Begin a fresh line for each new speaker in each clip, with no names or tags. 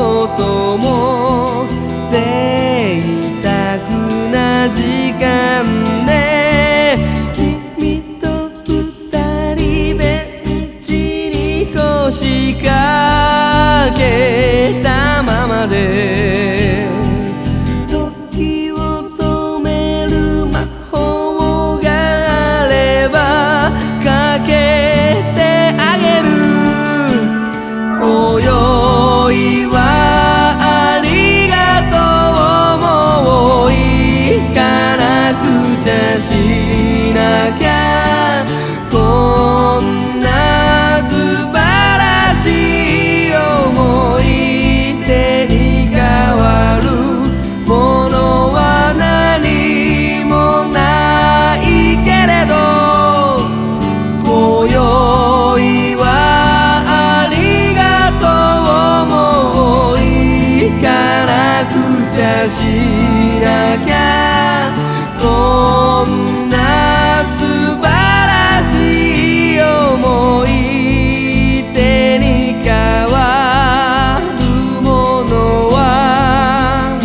ことも贅沢な時間で君と二人ベンチに腰掛けたままでしなきゃこんな素晴らしい思い手に変わるものは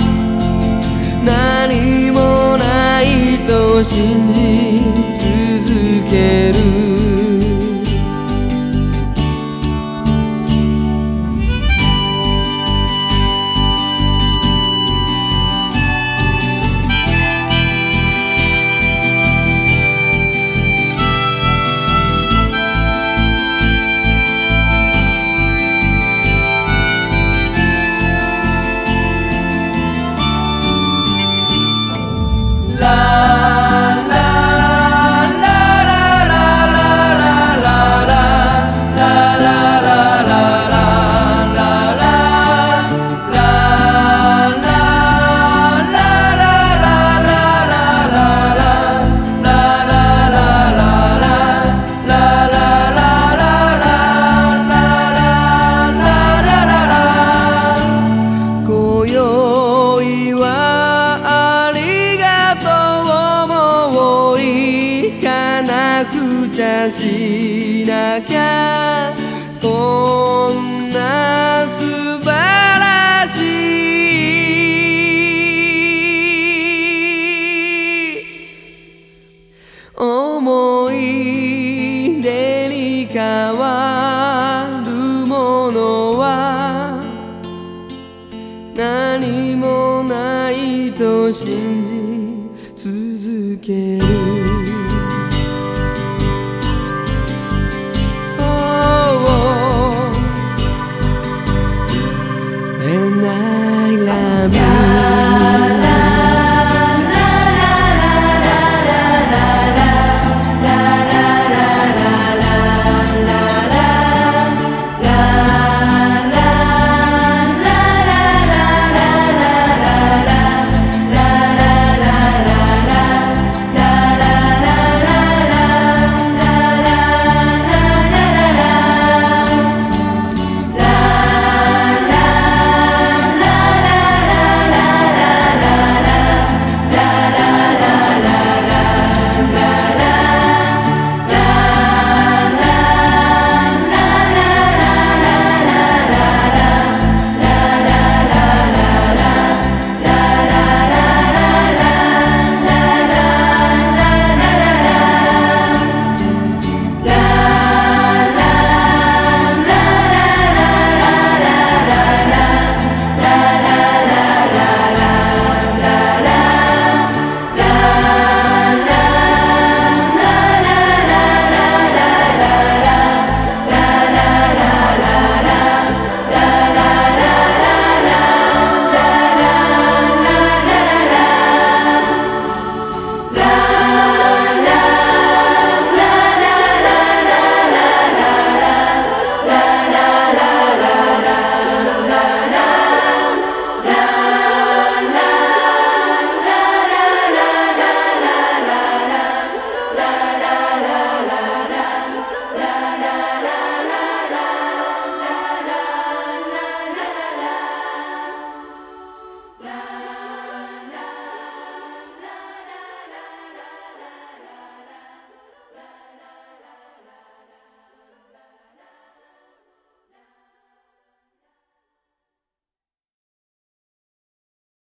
何もないと信じ続けるしなきゃこんな素晴らしい思い出に変わるものは何もないと信じ続ける。anh ai làm